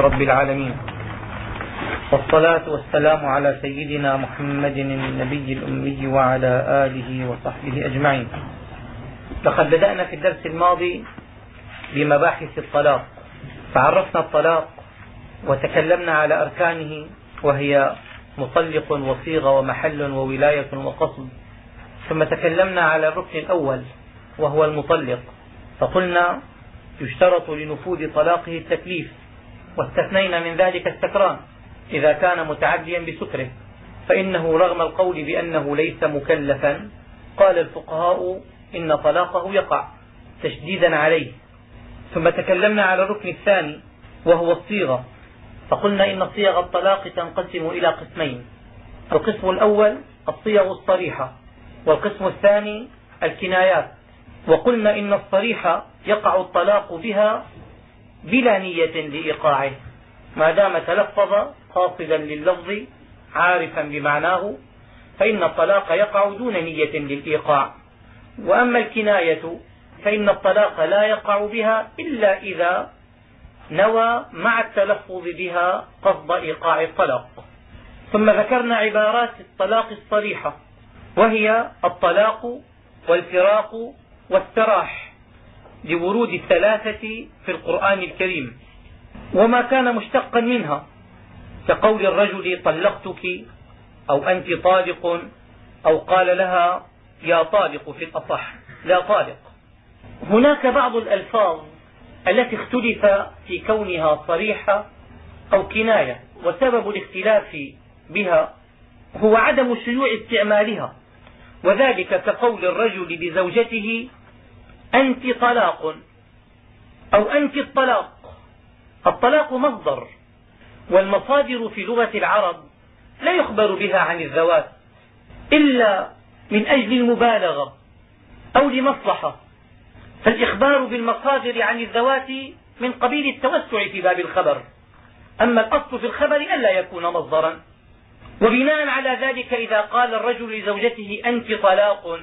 رب العالمين. والصلاة والسلام على سيدنا محمد النبي الأمي وعلى آله وصحبه أجمعين. لقد بدأنا في الدرس الماضي بمباحث الطلاق. فعرفنا الطلاق وتكلمنا على أركانه وهي مطلق وصيغة ومحل وولاية وقصد. ثم تكلمنا على الركن الأول وهو المطلق. فقلنا يشترط لنفوذ طلاقه التكليف. واستثنينا من ذلك السكران. إذا كان متعديا بسكره. فإنه رغم القول بأنه ليس مكلفا قال الفقهاء إن طلاقه يقع تشديدا عليه. ثم تكلمنا على الركن الثاني وهو الصيغة. فقلنا إن صيغ الطلاق تنقسم إلى قسمين. القسم الأول الصيغ الصريحة والقسم الثاني الكنايات. وقلنا إن الصريح يقع الطلاق بها بلا نية لإيقاعه. ما دام تلفظ قاصدا لللفظ عارفا بمعناه فإن الطلاق يقع دون نية للإيقاع. وأما الكناية فإن الطلاق لا يقع بها إلا إذا نوى مع التلفظ بها قصد إيقاع الطلاق. ثم ذكرنا عبارات الطلاق الصريحة وهي الطلاق والفراق والسراح. لورود الثلاثة في القرآن الكريم. وما كان مشتقا منها كقول الرجل طلقتك أو أنت طالق أو قال لها يا طالق في الأصح لا طالق. هناك بعض الألفاظ التي اختلف في كونها صريحة أو كناية وسبب الاختلاف بها هو عدم شيوع استعمالها. وذلك كقول الرجل لزوجته أنت طلاق أو أنت الطلاق. الطلاق مصدر والمصادر في لغة العرب لا يخبر بها عن الذوات إلا من أجل المبالغة أو لمصلحة. فالإخبار بالمصادر عن الذوات من قبيل التوسع في باب الخبر. أما الأصل في الخبر ألا يكون مصدرا. وبناء على ذلك إذا قال الرجل لزوجته أنت طلاق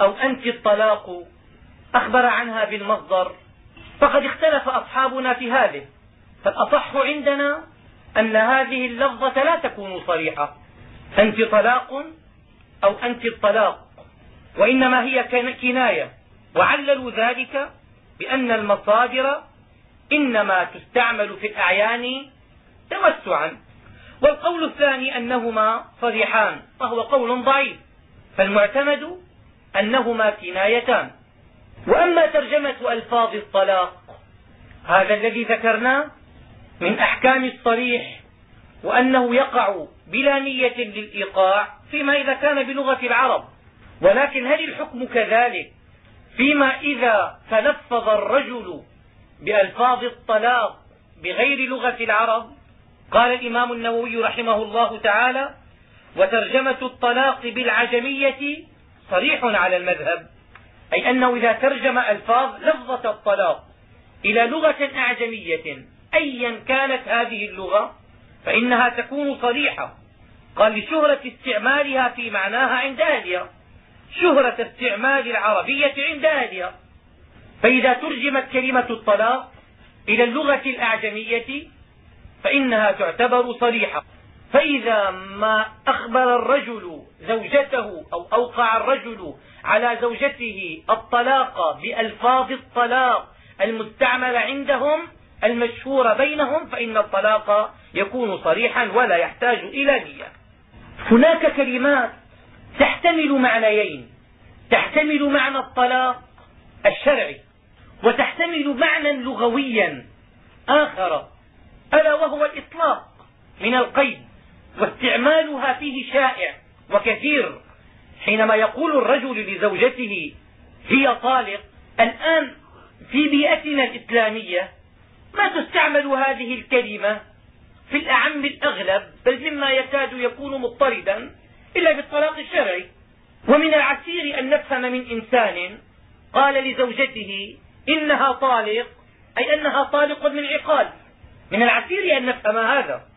أو أنت الطلاق أخبر عنها بالمصدر. فقد اختلف أصحابنا في هذه. فالأصح عندنا أن هذه اللفظة لا تكون صريحة. أنت طلاق أو أنت الطلاق. وإنما هي كناية. وعللوا ذلك بأن المصادر إنما تستعمل في الأعيان توسعا والقول الثاني أنهما صريحان وهو قول ضعيف. فالمعتمد أنهما كنايتان. وأما ترجمة ألفاظ الطلاق هذا الذي ذكرناه من أحكام الصريح وأنه يقع بلا نية للإيقاع فيما إذا كان بلغة العرب. ولكن هل الحكم كذلك فيما إذا تلفظ الرجل بألفاظ الطلاق بغير لغة العرب؟ قال الإمام النووي رحمه الله تعالى وترجمة الطلاق بالعجمية صريح على المذهب. أي أنه إذا ترجم ألفاظ لفظة الطلاق إلى لغة أعجمية أيا كانت هذه اللغة فإنها تكون صريحة. قال لشهرة استعمالها في معناها عند أهلها. شهرة استعمال العربية عند أهلها. فإذا ترجمت كلمة الطلاق إلى اللغة الأعجمية فإنها تعتبر صريحة. فإذا ما أخبر الرجل زوجته أو أوقع الرجل على زوجته الطلاق بألفاظ الطلاق المستعمل عندهم المشهور بينهم فإن الطلاق يكون صريحا ولا يحتاج إلى نية. هناك كلمات تحتمل معنيين. تحتمل معنى الطلاق الشرعي وتحتمل معنى لغويا آخر ألا وهو الإطلاق من القيد. واستعمالها فيه شائع وكثير. حينما يقول الرجل لزوجته هي طالق الآن في بيئتنا الإسلامية ما تستعمل هذه الكلمة؟ في الأعم الأغلب بل مما يكاد يكون مضطردا إلا بالطلاق الشرعي. ومن العسير أن نفهم من إنسان قال لزوجته إنها طالق أي أنها طالق من عقال. من العسير أن نفهم هذا.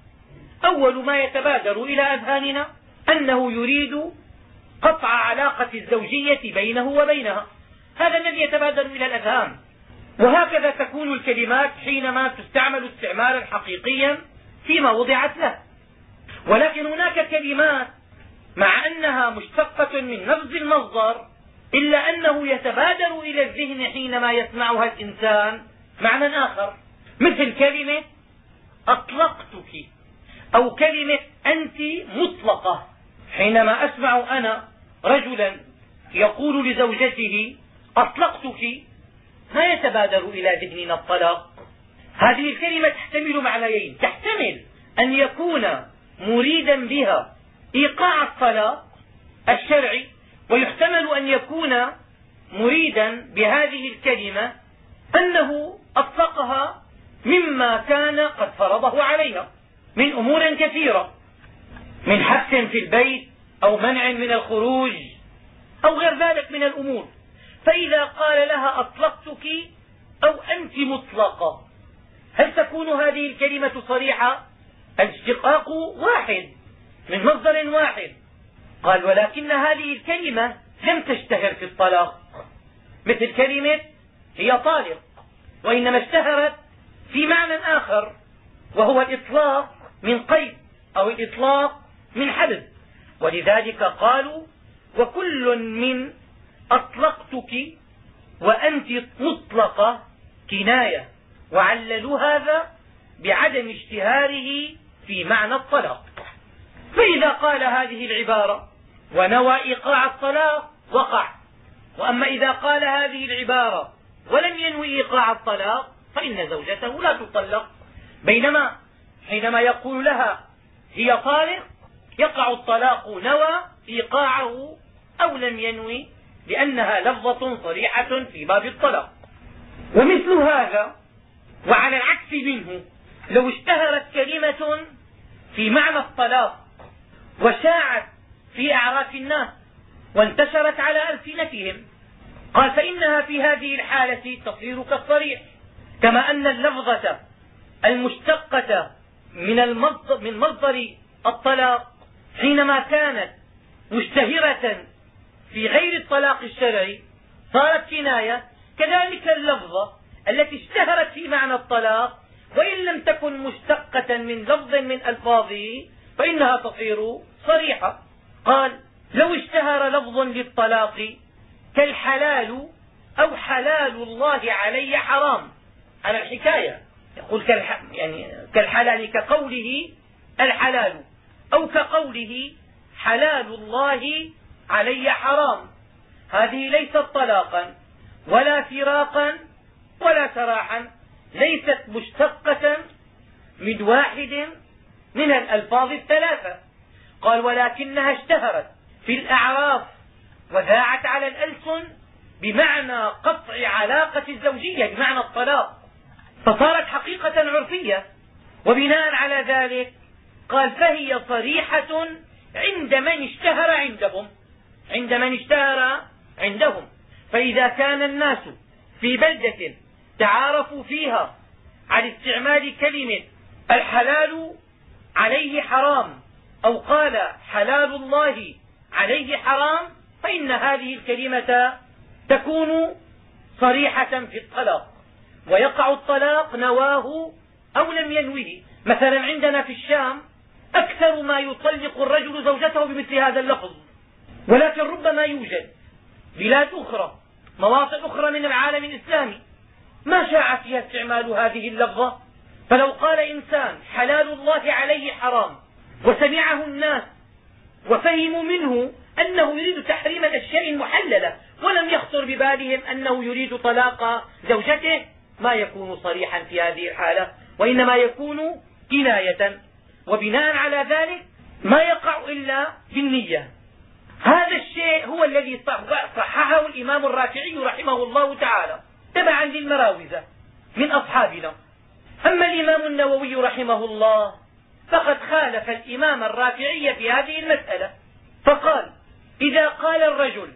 أول ما يتبادر إلى أذهاننا أنه يريد قطع علاقة الزوجية بينه وبينها. هذا الذي يتبادر إلى الأذهان. وهكذا تكون الكلمات حينما تستعمل استعمالا حقيقيا فيما وضعت له ولكن هناك كلمات مع أنها مشتقة من نفس المصدر إلا أنه يتبادر إلى الذهن حينما يسمعها الإنسان معنى آخر. مثل كلمة أطلقتك. أو كلمة أنت مطلقة. حينما أسمع أنا رجلا يقول لزوجته أطلقتك؟ ما يتبادر إلى ذهننا الطلاق. هذه الكلمة تحتمل معنيين. تحتمل أن يكون مريدا بها إيقاع الطلاق الشرعي ويحتمل أن يكون مريدا بهذه الكلمة أنه أطلقها مما كان قد فرضه عليها. من أمور كثيرة. من حبس في البيت أو منع من الخروج أو غير ذلك من الأمور. فإذا قال لها أطلقتك أو أنت مطلقة هل تكون هذه الكلمة صريحة؟ الاشتقاق واحد من مصدر واحد. قال ولكن هذه الكلمة لم تشتهر في الطلاق. مثل كلمة هي طالق وإنما اشتهرت في معنى آخر وهو الإطلاق من قيد أو الإطلاق من حبس ولذلك قالوا وكل من أطلقتك وأنت مطلقة كناية. وعللوا هذا بعدم اشتهاره في معنى الطلاق. فإذا قال هذه العبارة ونوى إيقاع الطلاق وقع. وأما إذا قال هذه العبارة ولم ينوي إيقاع الطلاق فإن زوجته لا تطلق. بينما حينما يقول لها هي طالق يقع الطلاق نوى ايقاعه أو لم ينوي لأنها لفظة صريحة في باب الطلاق. ومثل هذا وعلى العكس منه لو اشتهرت كلمة في معنى الطلاق وشاعت في أعراف الناس وانتشرت على ألسنتهم قال فإنها في هذه الحالة تصير كالصريح كما أن اللفظة المشتقة من المصدر, من مصدر الطلاق حينما كانت مشتهرة في غير الطلاق الشرعي صارت كناية. كذلك اللفظة التي اشتهرت في معنى الطلاق وإن لم تكن مشتقة من لفظ من ألفاظه فإنها تصير صريحة. قال لو اشتهر لفظ للطلاق كالحلال أو حلال الله علي حرام. على الحكاية. يقول. يعني كالحلال كقوله الحلال أو كقوله حلال الله علي حرام هذه ليست طلاقا ولا فراقا ولا سراحا ليست مشتقة من واحد من الألفاظ الثلاثة قال ولكنها اشتهرت في الأعراف وذاعت على الألسن بمعنى قطع علاقة الزوجية بمعنى الطلاق فصارت حقيقة عرفية. وبناء على ذلك قال فهي صريحة عند من اشتهر عندهم. عند من اشتهر عندهم. فإذا كان الناس في بلدة تعارفوا فيها على استعمال كلمة الحلال عليه حرام أو قال حلال الله عليه حرام فإن هذه الكلمة تكون صريحة في الطلاق. ويقع الطلاق نواه أو لم ينوه. مثلا عندنا في الشام أكثر ما يطلق الرجل زوجته بمثل هذا اللفظ. ولكن ربما يوجد بلاد أخرى مواطن أخرى من العالم الإسلامي ما شاع فيها استعمال هذه اللفظة. فلو قال إنسان حلال الله عليه حرام وسمعه الناس وفهموا منه أنه يريد تحريم الأشياء المحللة ولم يخطر ببالهم أنه يريد طلاق زوجته ما يكون صريحا في هذه الحالة وإنما يكون كناية. وبناء على ذلك ما يقع إلا بالنية. هذا الشيء هو الذي صححه الإمام الرافعي رحمه الله تعالى تبعا للمراوزة من أصحابنا. أما الإمام النووي رحمه الله فقد خالف الإمام الرافعي في هذه المسألة. فقال إذا قال الرجل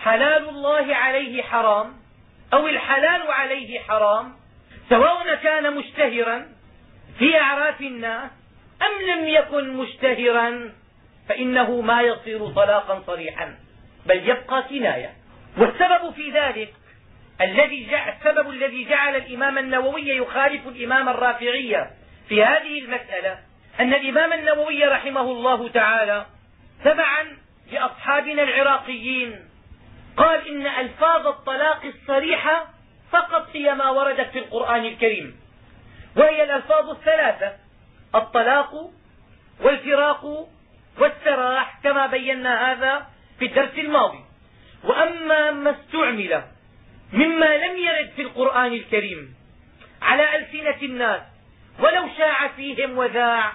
حلال الله عليه حرام أو الحلال عليه حرام سواء كان مشتهرا في أعراف الناس أم لم يكن مشتهرا فإنه ما يصير طلاقا صريحا بل يبقى كناية. والسبب في ذلك الذي جعل السبب الذي جعل الإمام النووي يخالف الإمام الرافعي في هذه المسألة أن الإمام النووي رحمه الله تعالى تبعا لأصحابنا العراقيين قال إن ألفاظ الطلاق الصريحة فقط هي ما وردت في القرآن الكريم. وهي الألفاظ الثلاثة الطلاق والفراق والسراح كما بينا هذا في الدرس الماضي. وأما ما استعمل مما لم يرد في القرآن الكريم على ألسنة الناس ولو شاع فيهم وذاع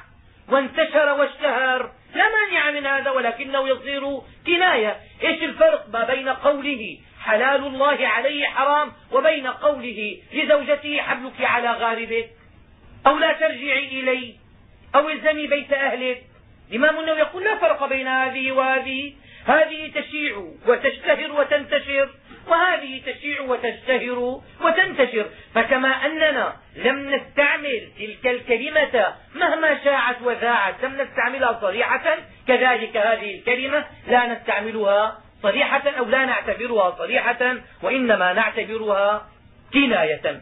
وانتشر واشتهر لا مانع من هذا ولكنه يصير كناية. إيش الفرق ما بين قوله حلال الله عليه حرام وبين قوله لزوجته حبلك على غاربك؟ أو لا ترجعي إلي؟ أو الزمي بيت أهلك؟ الإمام النووي يقول لا فرق بين هذه وهذه. هذه تشيع وتشتهر وتنتشر. وهذه تشيع وتشتهر وتنتشر. فكما أننا لم نستعمل تلك الكلمة مهما شاعت وذاعت لم نستعملها صريحة كذلك هذه الكلمة لا نستعملها صريحة أو لا نعتبرها صريحة وإنما نعتبرها كناية.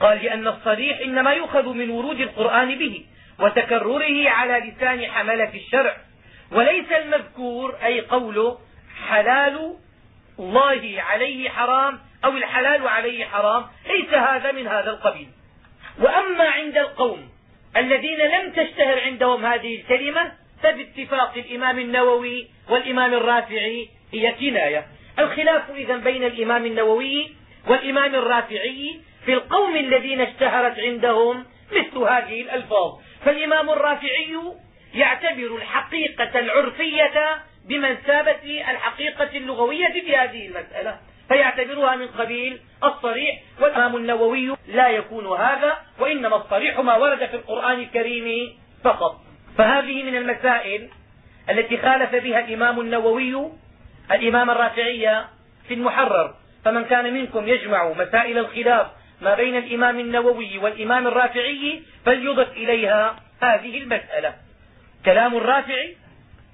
قال لأن الصريح إنما يؤخذ من ورود القرآن به وتكرره على لسان حملة الشرع وليس المذكور أي قوله حلال الله عليه حرام أو الحلال عليه حرام ليس هذا من هذا القبيل. وأما عند القوم الذين لم تشتهر عندهم هذه الكلمة فباتفاق الإمام النووي والإمام الرافعي هي كناية. الخلاف إذا بين الإمام النووي والإمام الرافعي في القوم الذين اشتهرت عندهم مثل هذه الألفاظ. فالإمام الرافعي يعتبر الحقيقة العرفية بمثابة الحقيقة اللغوية في هذه المسألة. فيعتبرها من قبيل الصريح والإمام النووي لا يكون هذا وإنما الصريح ما ورد في القرآن الكريم فقط. فهذه من المسائل التي خالف بها الإمام النووي الإمام الرافعي في المحرر. فمن كان منكم يجمع مسائل الخلاف ما بين الإمام النووي والإمام الرافعي فليضف إليها هذه المسألة. كلام الرافعي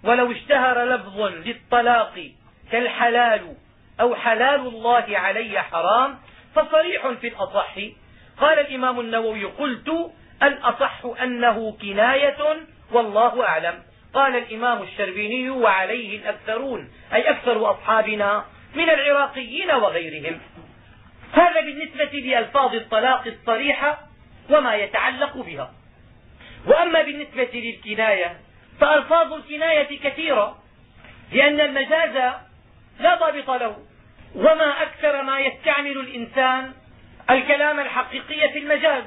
ولو اشتهر لفظ للطلاق كالحلال أو حلال الله علي حرام فصريح في الأصح. قال الإمام النووي قلت الأصح أنه كناية والله أعلم. قال الإمام الشربيني وعليه الأكثرون أي أكثر أصحابنا من العراقيين وغيرهم. هذا بالنسبة لألفاظ الطلاق الصريحة وما يتعلق بها. وأما بالنسبة للكناية فألفاظ الكناية كثيرة لأن المجاز لا ضابط له. وما أكثر ما يستعمل الإنسان الكلام الحقيقي في المجاز.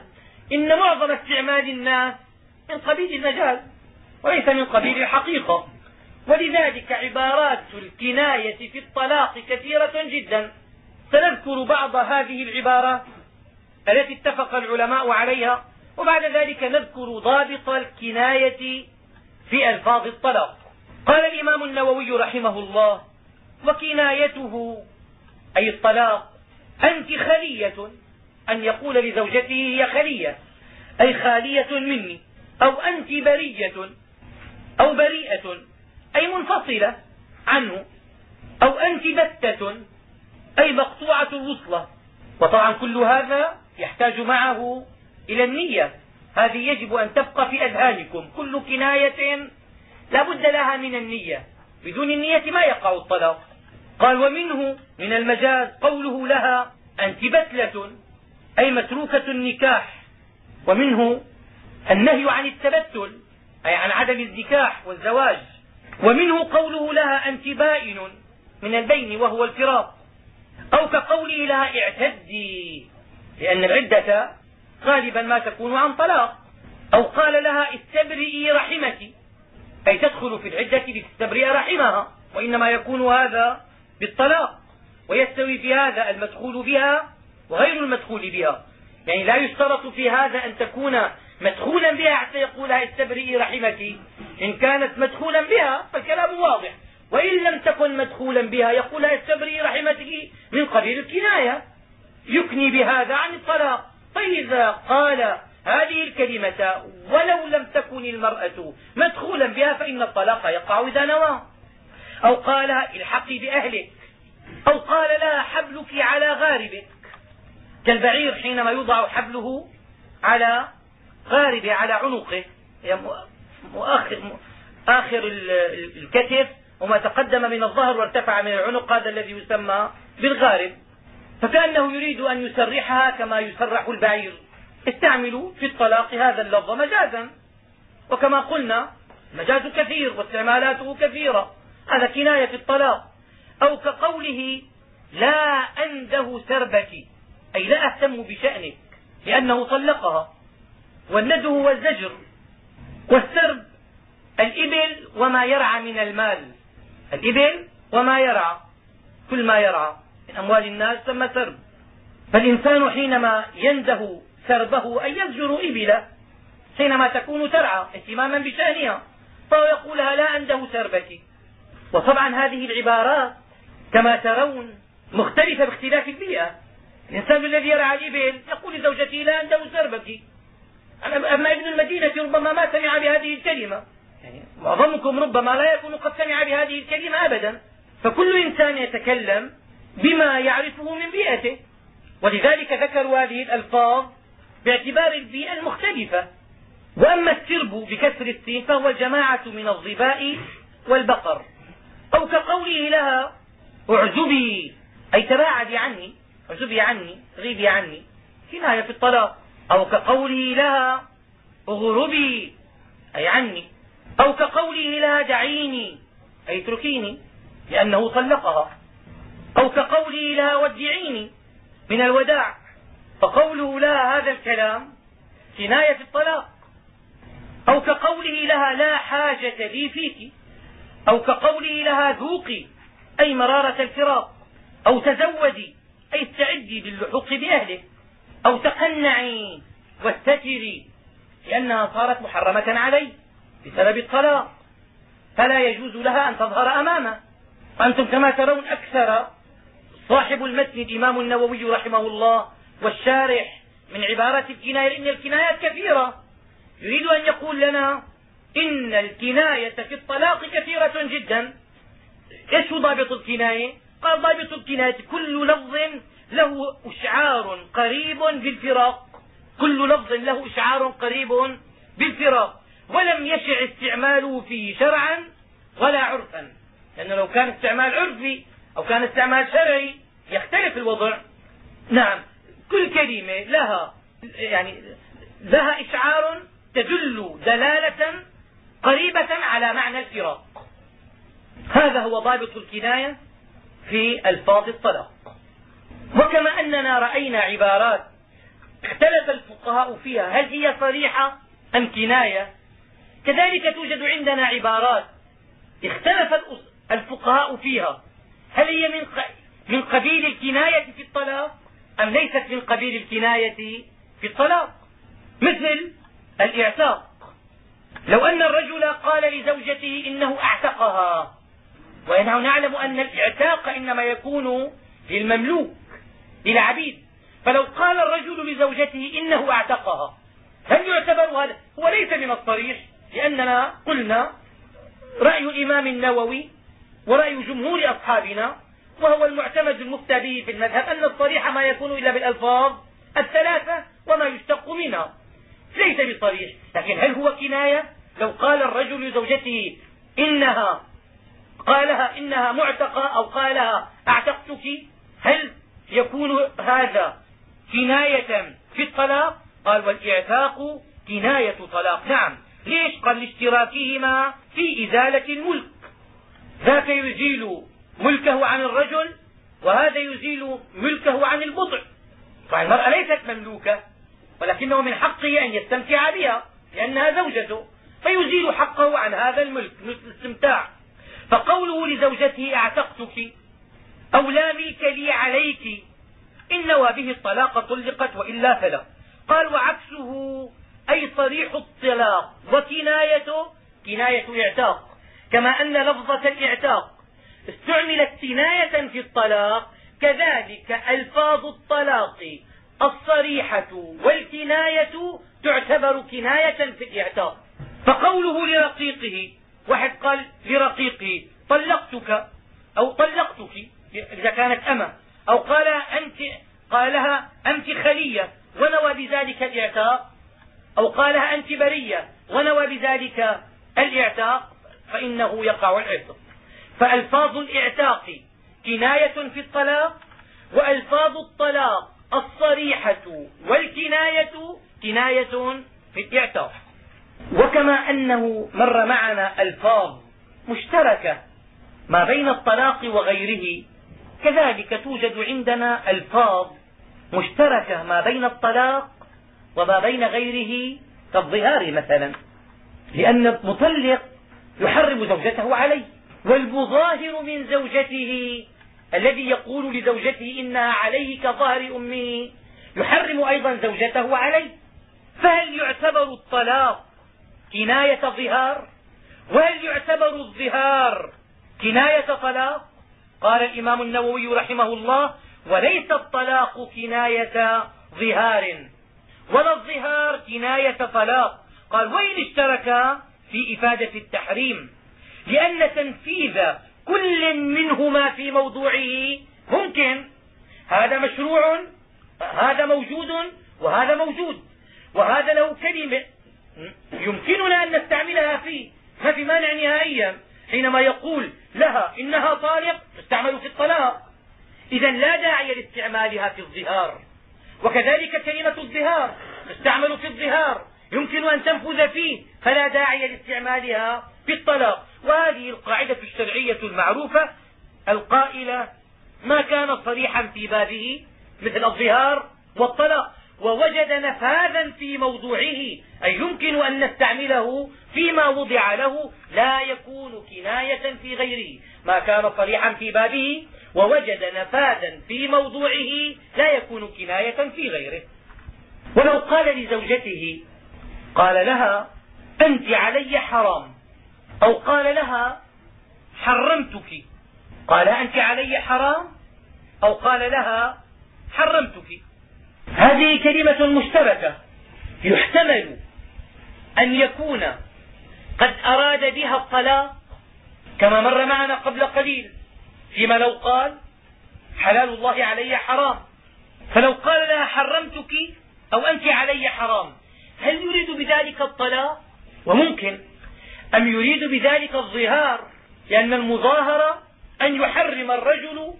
إن معظم استعمال الناس من قبيل المجاز وليس من قبيل الحقيقة. ولذلك عبارات الكناية في الطلاق كثيرة جدا. سنذكر بعض هذه العبارات التي اتفق العلماء عليها وبعد ذلك نذكر ضابط الكناية في ألفاظ الطلاق. قال الإمام النووي رحمه الله وكنايته أي الطلاق أنت خلية أن يقول لزوجته هي خلية أي خالية مني أو أنت برية أو بريئة أي منفصلة عنه أو أنت بتة أي مقطوعة الوصلة وطبعا كل هذا يحتاج معه إلى النية. هذه يجب أن تبقى في أذهانكم. كل كناية لا بد لها من النية. بدون النية ما يقع الطلاق؟ قال ومنه من المجاز قوله لها أنت بتلة أي متروكة النكاح. ومنه النهي عن التبتل أي عن عدم النكاح والزواج. ومنه قوله لها أنت بائن من البين وهو الفراق. أو كقوله لها اعتدي لأن العدة غالبا ما تكون عن طلاق. أو قال لها استبرئي رحمك أي تدخل في العدة لتستبرئ رحمها وإنما يكون هذا بالطلاق. ويستوي في هذا المدخول بها وغير المدخول بها. يعني لا يشترط في هذا أن تكون مدخولا بها حتى يقولها استبرئي رحمك إن كانت مدخولا بها فالكلام واضح. وإن لم تكن مدخولا بها يقولها استبرئي رحمتك من قبيل الكناية. يكني بهذا عن الطلاق. فإذا قال هذه الكلمة ولو لم تكن المرأة مدخولا بها فإن الطلاق يقع إذا نوى. أو قال الحقي بأهلك. أو قال لها حبلك على غاربك. كالبعير حينما يوضع حبله على غاربه على عنقه. آخر الكتف وما تقدم من الظهر وارتفع من العنق هذا الذي يسمى بالغارب. فكأنه يريد أن يسرحها كما يسرح البعير. استعملوا في الطلاق هذا اللفظ مجازا. وكما قلنا مجاز كثير واستعمالاته كثيرة. هذا كناية في الطلاق. أو كقوله لا أنده سربك. أي لا أهتم بشأنك لأنه طلقها. والنده هو الزجر والسرب الإبل وما يرعى من المال. الإبل وما يرعى. كل ما يرعى. من أموال الناس ثم سرب. فالإنسان حينما ينده سربه أن يزجر إبله حينما تكون ترعى اهتماما بشأنها فهو يقول لها لا أنده سربك. وطبعا هذه العبارات كما ترون مختلفة باختلاف البيئة. الإنسان الذي يرعى الإبل يقول لزوجته لا أنده سربك. أما ابن المدينة ربما ما سمع بهذه الكلمة. يعني معظمكم ربما لا يكون قد سمع بهذه الكلمة أبدا. فكل إنسان يتكلم بما يعرفه من بيئته. ولذلك ذكروا هذه الألفاظ باعتبار البيئة المختلفة. وأما السرب بكسر السين فهو الجماعة من الظباء والبقر. أو كقوله لها اعزبي أي تباعدي عني اعزبي عني غيبي عني. كناية في الطلاق. أو كقوله لها أغربي. أي عني. أو كقوله لها دعيني. أي اتركيني لأنه طلقها. أو كقوله لها ودعيني من الوداع فقوله لها هذا الكلام كناية في الطلاق. أو كقوله لها لا حاجة لي فيك أو كقوله لها ذوقي أي مرارة الفراق أو تزودي أي استعدي للحوق بأهله أو تقنعي واستتري لأنها صارت محرمة عليه بسبب الطلاق. فلا يجوز لها أن تظهر أمامه. وأنتم كما ترون أكثر صاحب المتن الإمام النووي رحمه الله والشارح من عبارة الكناية لأن الكنايات كثيرة. يريد أن يقول لنا إن الكناية في الطلاق كثيرة جدا. إيش هو ضابط الكناية؟ قال ضابط الكناية كل لفظ له إشعار قريب بالفراق. كل لفظ له إشعار قريب بالفراق. ولم يشع استعماله فيه شرعا ولا عرفا. لأنه لو كان استعمال عرفي أو كان استعمال شرعي يختلف الوضع. نعم. كل كلمة لها يعني لها إشعار تدل دلالة قريبة على معنى الفراق. هذا هو ضابط الكناية في ألفاظ الطلاق. وكما أننا رأينا عبارات اختلف الفقهاء فيها هل هي صريحة أم كناية؟ كذلك توجد عندنا عبارات اختلف الفقهاء فيها. هل هي من من قبيل الكناية في الطلاق أم ليست من قبيل الكناية في الطلاق؟ مثل الإعتاق. لو أن الرجل قال لزوجته إنه أعتقها ونحن نعلم أن الإعتاق إنما يكون للمملوك للعبيد. فلو قال الرجل لزوجته إنه أعتقها هل يعتبر هذا؟ هو ليس من الصريح لأننا قلنا رأي الإمام النووي ورأي جمهور أصحابنا وهو المعتمد المفتى به في المذهب أن الصريح ما يكون إلا بالألفاظ الثلاثة وما يشتق منها. ليس بصريح لكن هل هو كناية؟ لو قال الرجل لزوجته إنها قالها إنها معتقة أو قالها أعتقتك هل يكون هذا كناية في الطلاق؟ قال والإعتاق كناية طلاق. نعم ليش قال لاشتراكهما في إزالة الملك. ذاك يزيل ملكه عن الرجل وهذا يزيل ملكه عن البضع. فالمرأة ليست مملوكة ولكنه من حقه أن يستمتع بها لأنها زوجته فيزيل حقه عن هذا الملك مثل الاستمتاع. فقوله لزوجته أعتقتك أو لا ملك لي عليك إن نوى الطلاق طلقت وإلا فلا قال وعكسه أي صريح الطلاق وكنايته كناية إعتاق. كما أن لفظة الاعتاق استعملت كناية في الطلاق كذلك ألفاظ الطلاق الصريحة والكناية تعتبر كناية في الاعتاق. فقوله لرقيقه واحد قال لرقيقه طلقتك أو طلقتك إذا كانت أمة أو قال أنت قال لها أنت خلية ونوى بذلك الاعتاق أو قالها أنت برية ونوى بذلك الاعتاق. فإنه يقع العتق. فألفاظ الإعتاق كناية في الطلاق وألفاظ الطلاق الصريحة والكناية كناية في الإعتاق. وكما أنه مر معنا ألفاظ مشتركة ما بين الطلاق وغيره كذلك توجد عندنا ألفاظ مشتركة ما بين الطلاق وما بين غيره كالظهار مثلا. لأن المطلق يحرم زوجته عليه والمظاهر من زوجته الذي يقول لزوجته إنها عليه كظهر أمه يحرم أيضا زوجته عليه. فهل يعتبر الطلاق كناية ظهار؟ وهل يعتبر الظهار كناية طلاق؟ قال الإمام النووي رحمه الله وليس الطلاق كناية ظهار ولا الظهار كناية طلاق. قال وإن اشتركا في إفادة التحريم لأن تنفيذ كل منهما في موضوعه ممكن. هذا مشروع هذا موجود وهذا موجود. وهذا له كلمة يمكننا أن نستعملها فيه ما في مانع نهائيا. حينما يقول لها إنها طالق تستعمل في الطلاق. إذا لا داعي لاستعمالها في الظهار. وكذلك كلمة الظهار تستعمل في الظهار. يمكن أن تنفذ فيه فلا داعي لاستعمالها في الطلاق. وهذه القاعدة الشرعية المعروفة القائلة ما كان صريحا في بابه مثل الظهار والطلاق. ووجد نفاذا في موضوعه أي يمكن أن نستعمله فيما وضع له لا يكون كناية في غيره. ما كان صريحا في بابه ووجد نفاذا في موضوعه لا يكون كناية في غيره. ولو قال لزوجته قال لها أنت علي حرام. أو قال لها حرمتك. قال أنت علي حرام؟ أو قال لها حرمتك. هذه كلمة مشتركة يحتمل أن يكون قد أراد بها الطلاق كما مر معنا قبل قليل فيما لو قال حلال الله علي حرام. فلو قال لها حرمتك أو أنت علي حرام. هل يريد بذلك الطلاق؟ وممكن. أم يريد بذلك الظهار؟ لأن المظاهرة أن يحرم الرجل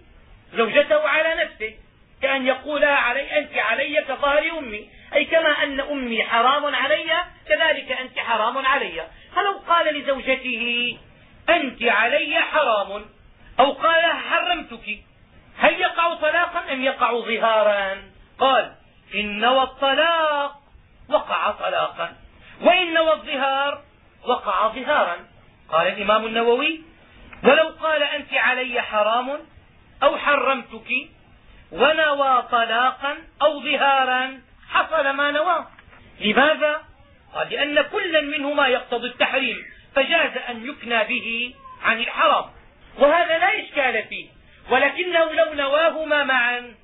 زوجته على نفسه كأن يقول علي أنت علي كظهر أمي. أي كما أن أمي حرام علي كذلك أنت حرام علي. فلو قال لزوجته أنت علي حرام أو قال حرمتك هل يقع طلاقا أم يقع ظهارا؟ قال إن نوى الطلاق وقع طلاقا. وإن نوى الظهار وقع ظهارا. قال الإمام النووي ولو قال أنت علي حرام أو حرمتك ونوى طلاقا أو ظهارا حصل ما نوى. لماذا؟ قال لأن كلا منهما يقتضي التحريم فجاز أن يكنى به عن الحرام. وهذا لا إشكال فيه ولكنه لو نواهما معا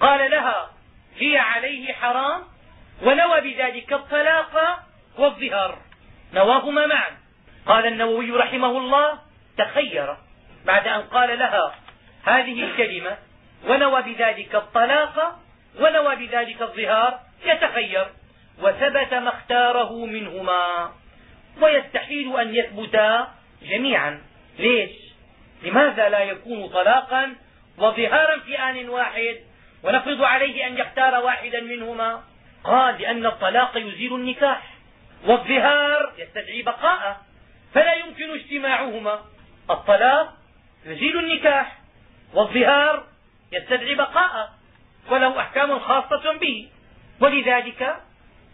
قال لها هي عليه حرام ونوى بذلك الطلاق والظهار. نواهما معا. قال النووي رحمه الله تخير. بعد أن قال لها هذه الكلمة ونوى بذلك الطلاق ونوى بذلك الظهار يتخير. وثبت ما اختاره منهما. ويستحيل أن يثبتا جميعا. ليش؟ لماذا لا يكون طلاقا وظهارا في آن واحد ونفرض عليه أن يختار واحدا منهما؟ قال لأن الطلاق يزيل النكاح والظهار يستدعي بقاءه فلا يمكن اجتماعهما. الطلاق يزيل النكاح والظهار يستدعي بقاءه وله أحكام خاصة به. ولذلك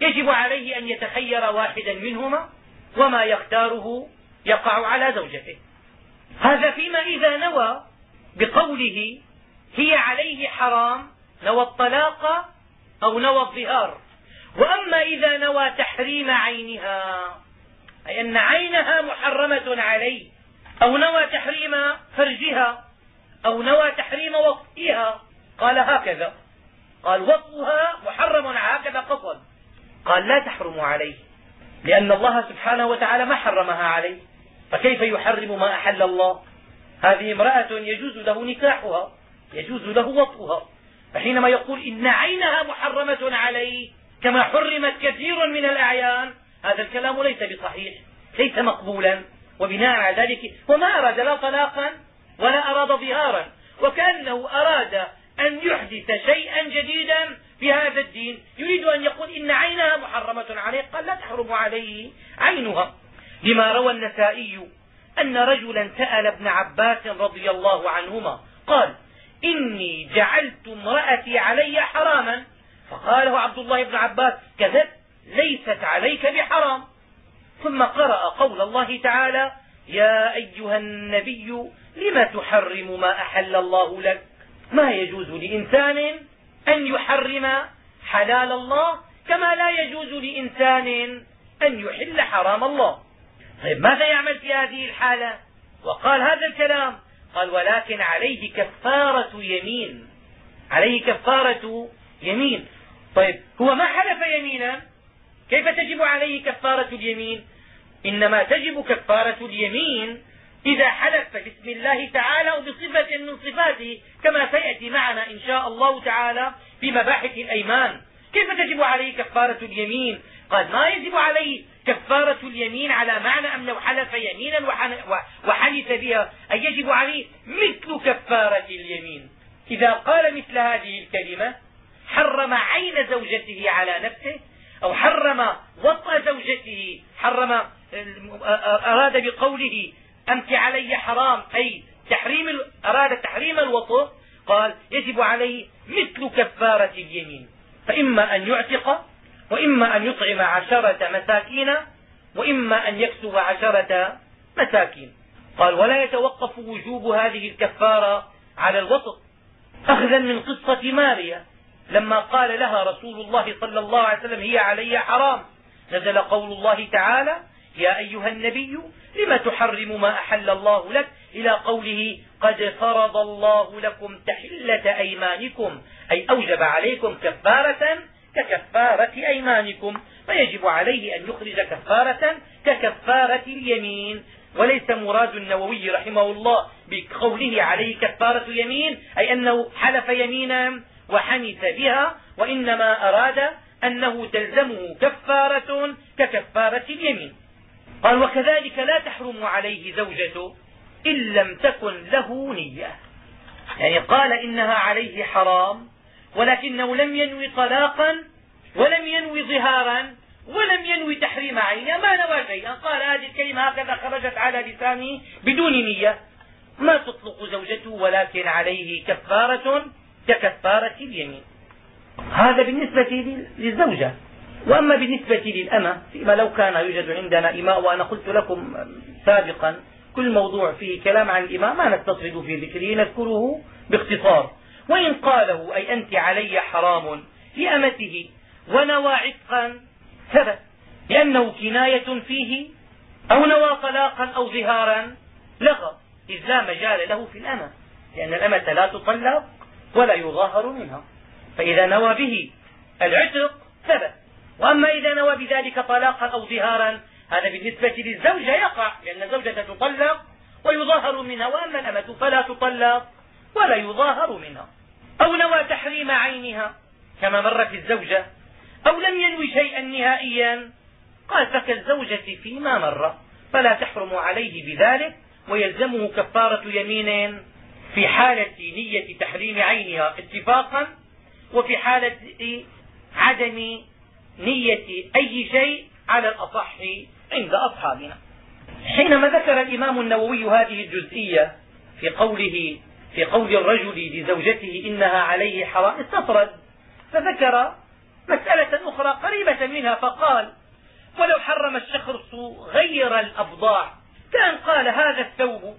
يجب عليه أن يتخير واحدا منهما وما يختاره يقع على زوجته. هذا فيما إذا نوى بقوله هي عليه حرام نوى الطلاق أو نوى الظهار. وأما إذا نوى تحريم عينها أي أن عينها محرمة عليه أو نوى تحريم فرجها أو نوى تحريم وطئها قال هكذا. قال وطئها محرم هكذا قصد. قال لا تحرم عليه لأن الله سبحانه وتعالى ما حرمها عليه. فكيف يحرم ما أحل الله؟ هذه امرأة يجوز له نكاحها يجوز له وطئها فحينما يقول إن عينها محرمة عليه كما حرمت كثير من الأعيان هذا الكلام ليس بصحيح ليس مقبولا. وبناء على ذلك وما أراد لا طلاقا ولا أراد ظهارا. وكأنه أراد أن يحدث شيئا جديدا في هذا الدين. يريد أن يقول إن عينها محرمة عليه. قال لا تحرم عليه عينها. لما روى النسائي أن رجلا سأل ابن عباس رضي الله عنهما قال إني جعلت امرأتي علي حراما. فقاله عبد الله بن عباس كذبت ليست عليك بحرام. ثم قرأ قول الله تعالى يا أيها النبي لم تحرم ما أحل الله لك؟ ما يجوز لإنسان أن يحرم حلال الله كما لا يجوز لإنسان أن يحل حرام الله؟ طيب ماذا يعمل في هذه الحالة؟ وقال هذا الكلام قال ولكن عليه كفارة يمين. عليه كفارة يمين. طيب هو ما حلف يمينا؟ كيف تجب عليه كفارة اليمين؟ إنما تجب كفارة اليمين إذا حلف باسم الله تعالى أو من صفاته كما سيأتي معنا إن شاء الله تعالى في مباحث الأيمان. كيف تجب عليه كفارة اليمين؟ قال ما يجب عليه كفارة اليمين على معنى أنه حلف يمينا وحلف بها؟ أي يجب عليه مثل كفارة اليمين. إذا قال مثل هذه الكلمة حرم عين زوجته على نفسه أو حرم وطأ زوجته حرم أراد بقوله أنت علي حرام أي تحريم أراد تحريم الوطء قال يجب عليه مثل كفارة اليمين. فإما أن يعتق وإما أن يطعم عشرة مساكين وإما أن يكسب عشرة مساكين. قال ولا يتوقف وجوب هذه الكفارة على الوسط أخذا من قصة ماريا. لما قال لها رسول الله صلى الله عليه وسلم هي علي حرام. نزل قول الله تعالى يا أيها النبي لم تحرم ما أحل الله لك؟ إلى قوله قد فرض الله لكم تحلة أيمانكم أي أوجب عليكم كفارة ككفارة أيمانكم فيجب عليه أن يخرج كفارة ككفارة اليمين. وليس مراد النووي رحمه الله بقوله عليه كفارة يمين أي أنه حلف يمينا وحنث بها وإنما أراد أنه تلزمه كفارة ككفارة اليمين. قال وكذلك لا تحرم عليه زوجته إن لم تكن له نية. يعني قال إنها عليه حرام ولكنه لم ينوي طلاقا ولم ينوي ظهارا ولم ينوي تحريم عينه ما نوى شيئا. قال هذه الكلمة هكذا خرجت على لسانه بدون نية. ما تطلق زوجته ولكن عليه كفارة ككفارة اليمين. هذا بالنسبة للزوجة. وأما بالنسبة للأمة فيما لو كان يوجد عندنا إماء وأنا قلت لكم سابقا كل موضوع فيه كلام عن الإماء ما نستصعد في ذكره نذكره باختصار. وإن قاله أي أنت علي حرام لأمته ونوى عتقا ثبت لأنه كناية فيه أو نوى طلاقا أو ظهارا لغى إذ لا مجال له في الأمة لأن الأمة لا تطلق ولا يظاهر منها. فإذا نوى به العتق ثبت. وأما إذا نوى بذلك طلاقا أو ظهارا هذا بالنسبة للزوجة يقع لأن الزوجة تطلق ويظاهر منها وأما الأمة فلا تطلق ولا يظاهر منها. أو نوى تحريم عينها كما مر في الزوجة أو لم ينوي شيئا نهائيا؟ قال فكالزوجة فيما مر فلا تحرم عليه بذلك ويلزمه كفارة يمين في حالة نية تحريم عينها اتفاقا وفي حالة عدم نية أي شيء على الأصح عند أصحابنا. حينما ذكر الإمام النووي هذه الجزئية في قوله في قول الرجل لزوجته إنها عليه حرام استطرد فذكر مسألة أخرى قريبة منها فقال ولو حرم الشخص غير الأبضاع كأن قال هذا الثوب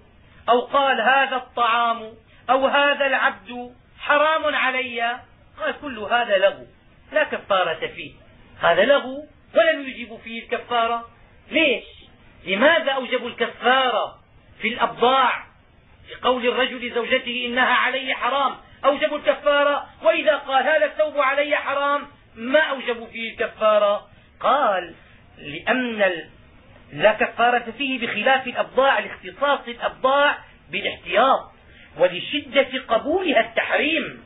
أو قال هذا الطعام أو هذا العبد حرام علي. قال كل هذا لغو لا كفارة فيه. هذا لغو ولم يجب فيه الكفارة. ليش؟ لماذا أوجبوا الكفارة في الأبضاع؟ في قول الرجل زوجته إنها علي حرام. أوجبوا الكفارة وإذا قال هذا الثوب علي حرام. ما أوجبوا فيه الكفارة؟ قال لأن لا كفارة فيه بخلاف الأبضاع لاختصاص الأبضاع بالاحتياط ولشدة قبولها التحريم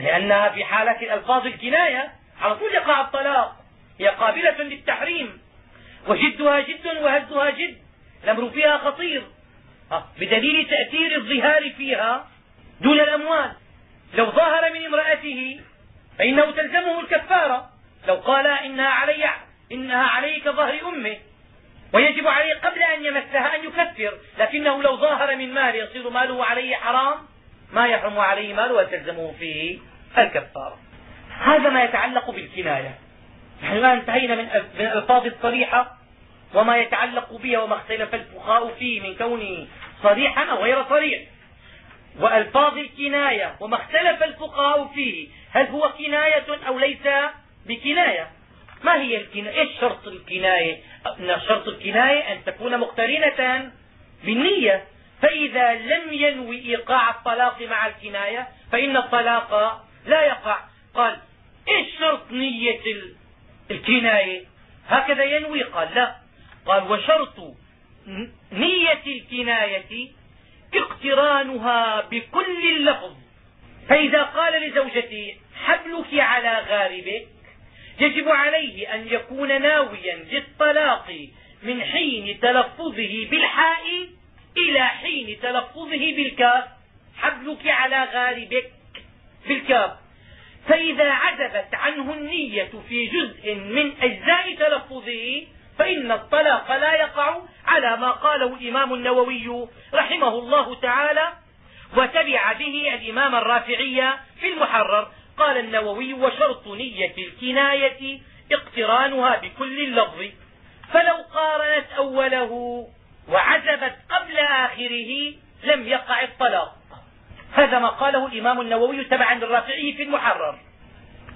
لأنها في حالة ألفاظ الكناية على طول يقع الطلاق هي قابلة للتحريم. وجدها جد وهزها جد الأمر فيها خطير. بدليل تأثير الظهار فيها دون الأموال. لو ظاهر من امرأته فإنه تلزمه الكفارة. لو قال إنها علي إنها علي كظهر أمه. ويجب عليه قبل أن يمسها أن يكفر. لكنه لو ظاهر من مال يصير ماله عليه حرام ما يحرم عليه ماله وتلزمه فيه الكفارة. هذا ما يتعلق بالكناية. نحن الآن انتهينا من الألفاظ الصريحة وما يتعلق بها وما اختلف الفقهاء فيه من كونه صريحا أو غير صريح. وألفاظ الكناية وما اختلف الفقهاء فيه هل هو كناية أو ليس بكناية؟ ما هي الكناية إيش شرط الكناية؟ شرط الكناية أن تكون مقترنة بالنية. فإذا لم ينوي إيقاع الطلاق مع الكناية فإن الطلاق لا يقع. قال إيش شرط نية الكناية؟ هكذا ينوي. قال لا. قال وشرط نية الكناية اقترانها بكل اللفظ. فإذا قال لزوجته حبلك على غاربك يجب عليه أن يكون ناويا للطلاق من حين تلفظه بالحاء إلى حين تلفظه بالكاف. حبلك على غاربك بالكاف. فإذا عزبت عنه النية في جزء من أجزاء تلفظه فإن الطلاق لا يقع على ما قاله الإمام النووي رحمه الله تعالى وتبع به الإمام الرافعي في المحرر. قال النووي وشرط نية الكناية اقترانها بكل اللفظ. فلو قارنت أوله وعزبت قبل آخره لم يقع الطلاق. هذا ما قاله الإمام النووي تبعا للرافعي في المحرر.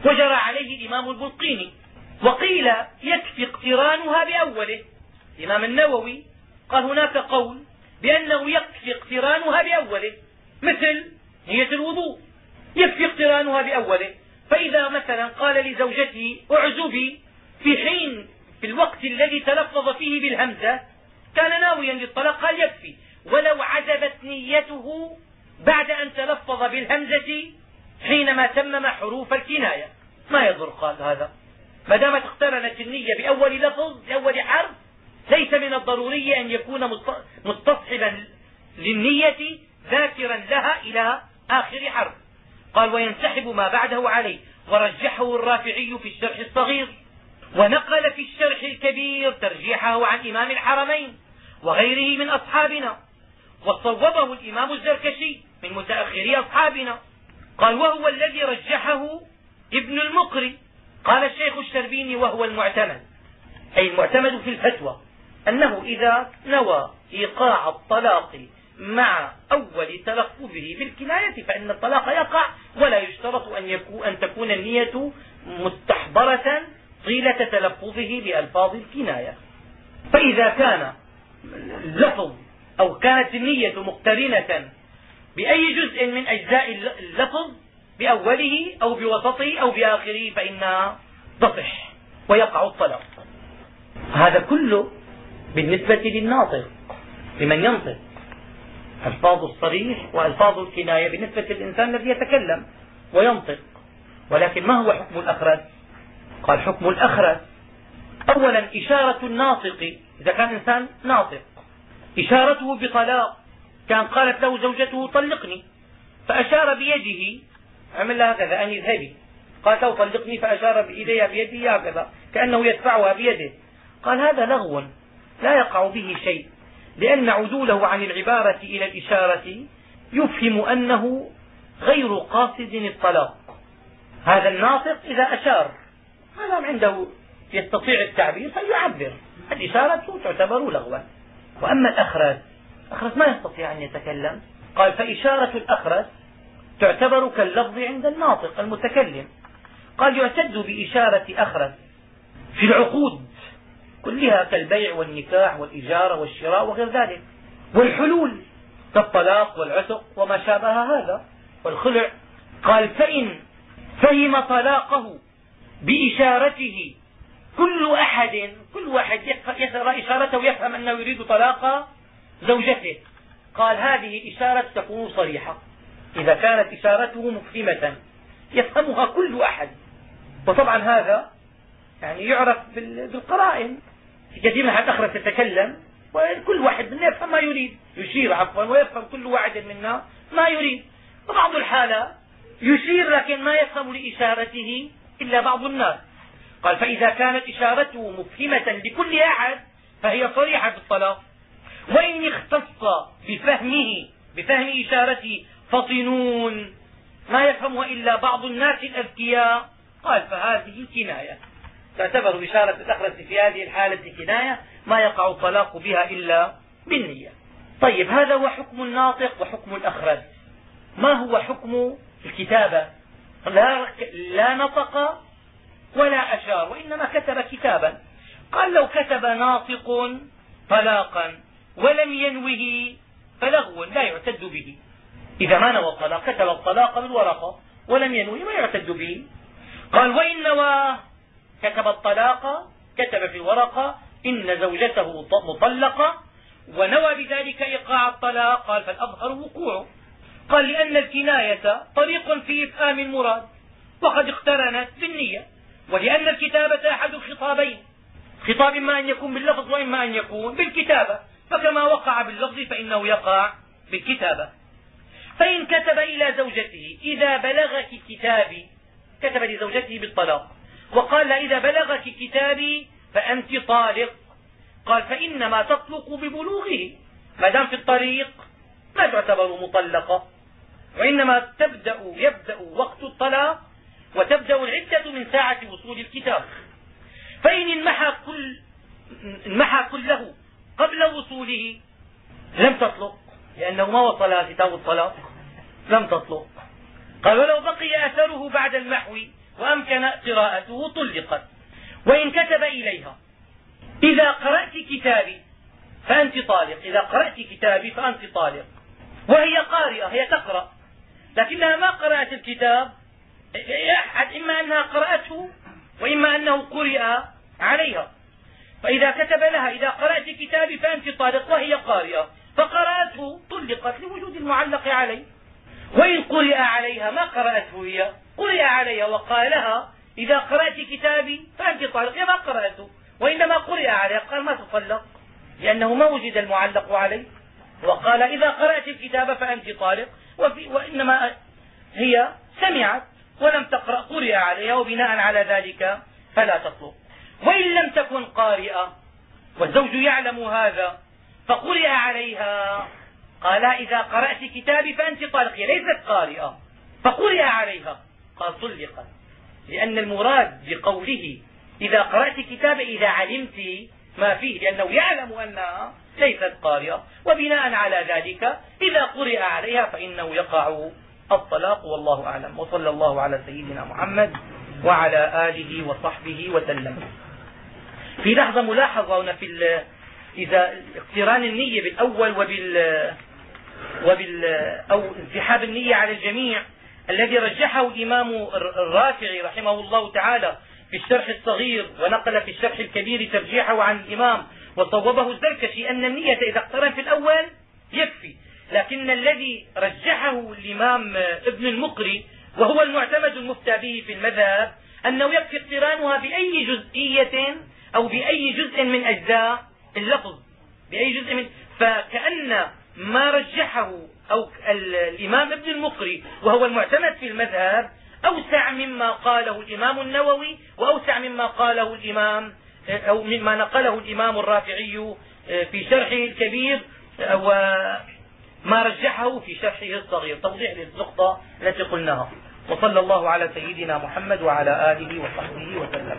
وجرى عليه الإمام البلقيني. وقيل يكفي اقترانها بأوله. الإمام النووي قال هناك قول بأنه يكفي اقترانها بأوله. مثل نية الوضوء. يكفي اقترانها بأوله. فإذا مثلا قال لزوجته أعزبي. في حين في الوقت الذي تلفظ فيه بالهمزة كان ناويا للطلاق قال يكفي. ولو عزبت نيته بعد أن تلفظ بالهمزة حينما تمم حروف الكناية. ما يضر قال هذا. ما دامت اقترنت النية بأول لفظ بأول حرف ليس من الضروري أن يكون مستصحبا للنية ذاكرا لها إلى آخر حرف. قال وينسحب ما بعده عليه. ورجحه الرافعي في الشرح الصغير. ونقل في الشرح الكبير ترجيحه عن إمام الحرمين وغيره من أصحابنا. وصوبه الإمام الزركشي من متأخري أصحابنا. قال وهو الذي رجحه ابن المقري. قال الشيخ الشربيني وهو المعتمد. أي المعتمد في الفتوى. أنه إذا نوى إيقاع الطلاق مع أول تلفظه بالكناية فإن الطلاق يقع ولا يشترط أن, يكون أن تكون النية مستحضرة طيلة تلفظه بألفاظ الكناية. فإذا كان اللفظ أو كانت النية مقترنة بأي جزء من أجزاء اللفظ بأوله أو بوسطه أو بآخره فإنها تصح ويقع الطلاق. هذا كله بالنسبة للناطق لمن ينطق. ألفاظ الصريح وألفاظ الكناية بالنسبة للإنسان الذي يتكلم وينطق. ولكن ما هو حكم الأخرس؟ قال حكم الأخرس. أولا إشارة الناطق. إذا كان إنسان ناطق. إشارته بطلاق. كان قالت له زوجته طلقني. فأشار بيده. عمل لها هكذا أن اذهبي. قالت له طلقني فأشار بإيديها بيده هكذا كأنه يدفعها بيده. قال هذا لغو. لا يقع به شيء. لأن عدوله عن العبارة إلى الإشارة يفهم أنه غير قاصد الطلاق. هذا الناطق إذا أشار ما دام عنده يستطيع التعبير فليعبر الإشارة تعتبر لغوا وأما الأخرس الأخرس ما يستطيع أن يتكلم. قال فإشارة الأخرس تعتبر كاللفظ عند الناطق المتكلم. قال يعتد بإشارة أخرس في العقود. كلها كالبيع والنكاح والإجارة والشراء وغير ذلك. والحلول كالطلاق والعتق وما شابه هذا. والخلع قال فإن فهم طلاقه بإشارته كل أحد كل واحد يرى إشارته يفهم أنه يريد طلاق زوجته. قال هذه إشارة تكون صريحة. إذا كانت إشارته مفهمة يفهمها كل أحد. وطبعا هذا يعني يعرف بالقرائن. كثير من الأخرى تتكلم وكل واحد منا يفهم ما يريد. يشير عفوا ويفهم كل واحد منا ما يريد. وبعض الحالة يشير لكن ما يفهم لإشارته إلا بعض الناس. قال فإذا كانت إشارته مفهمة لكل أحد فهي صريحة في الطلاق. وإن اختص بفهمه بفهم إشارته فطنون. ما يفهمها إلا بعض الناس الأذكياء. قال فهذه كناية. تعتبر إشارة الأخرس في هذه الحالة كناية ما يقع الطلاق بها إلا بالنية. طيب هذا هو حكم الناطق وحكم الأخرس ما هو حكم الكتابة؟ لا, لا نطق ولا أشار وإنما كتب كتابا. قال لو كتب ناطق طلاقا ولم ينوه فلغو لا يعتد به. إذا ما نوى الطلاق؟ كتب الطلاق بالورقة ولم ينوه ما يعتد به. قال وإن نوى كتب الطلاق كتب في الورقة إن زوجته مطلقة ونوى بذلك إيقاع الطلاق قال فالأظهر وقوعه قال لأن الكناية طريق في إفهام المراد وقد اقترنت بالنية ولأن الكتابة أحد الخطابين. خطاب إما أن يكون باللفظ وإما أن يكون بالكتابة فكما وقع باللفظ فإنه يقع بالكتابة. فإن كتب إلى زوجته إذا بلغك كتابي كتب لزوجته بالطلاق. وقال إذا بلغك كتابي فأنت طالق. قال فإنما تطلق ببلوغه ما دام في الطريق ما تعتبر مطلقة. وإنما تبدأ يبدأ وقت الطلاق وتبدأ العدة من ساعة وصول الكتاب. فإن انمحى كل انمحى كله قبل وصوله لم تطلق لأنه ما وصلها كتاب الطلاق لم تطلق. قال ولو بقي أثره بعد المحو وأمكن قراءته طلقت. وإن كتب إليها إذا قرأت كتابي فأنت طالق إذا قرأت كتابي فأنت طالق. وهي قارئة هي تقرأ. لكنها ما قرأت الكتاب إما أنها قرأته وإما أنه قرئ عليها. فإذا كتب لها إذا قرأت كتابي فأنت طالق وهي قارئة. فقرأته طلقت لوجود المعلق عليه. وإن قرئ عليها ما قرأته هي قرئ عليها وقال لها إذا قرأت كتابي فأنت طالق. ما قرأته وإنما قرئ عليها. قال ما تطلق. لأنه ما وجد المعلق عليه وقال إذا قرأت الكتاب فأنت طالق. وإنما هي سمعت ولم تقرأ. قرئ عليها وبناء على ذلك فلا تطلق. وإن لم تكن قارئة والزوج يعلم هذا فقرئ عليها. قال إذا قرأت كتابي فأنت طالق. هي ليست قارئة. فقرئ عليها. قال طلقت لأن المراد بقوله إذا قرأت كتاب إذا علمت ما فيه لأنه يعلم أنها ليست قارئة. وبناء على ذلك إذا قرئ عليها فإنه يقع الطلاق. والله أعلم. وصلى الله على سيدنا محمد وعلى آله وصحبه وسلم. في لحظة ملاحظة هنا في إذا اقتران النية بالأول وبال وبال أو انسحاب النية على الجميع الذي رجحه الإمام الرافعي رحمه الله تعالى في الشرح الصغير ونقل في الشرح الكبير ترجيحه عن الإمام وصوبه الزركشي أن النية إذا اقترن في الأول يكفي لكن الذي رجحه الإمام ابن المقري وهو المعتمد المفتى به في المذهب أنه يكفي اقترانها بأي جزئية أو بأي جزء من أجزاء اللفظ بأي جزء من فكأن ما رجحه أو الإمام ابن المقري وهو المعتمد في المذهب أوسع مما قاله الإمام النووي وأوسع مما قاله الإمام أو مما نقله الإمام الرافعي في شرحه الكبير وما رجحه في شرحه الصغير. توضيح للنقطة التي قلناها. وصلى الله على سيدنا محمد وعلى آله وصحبه وسلم.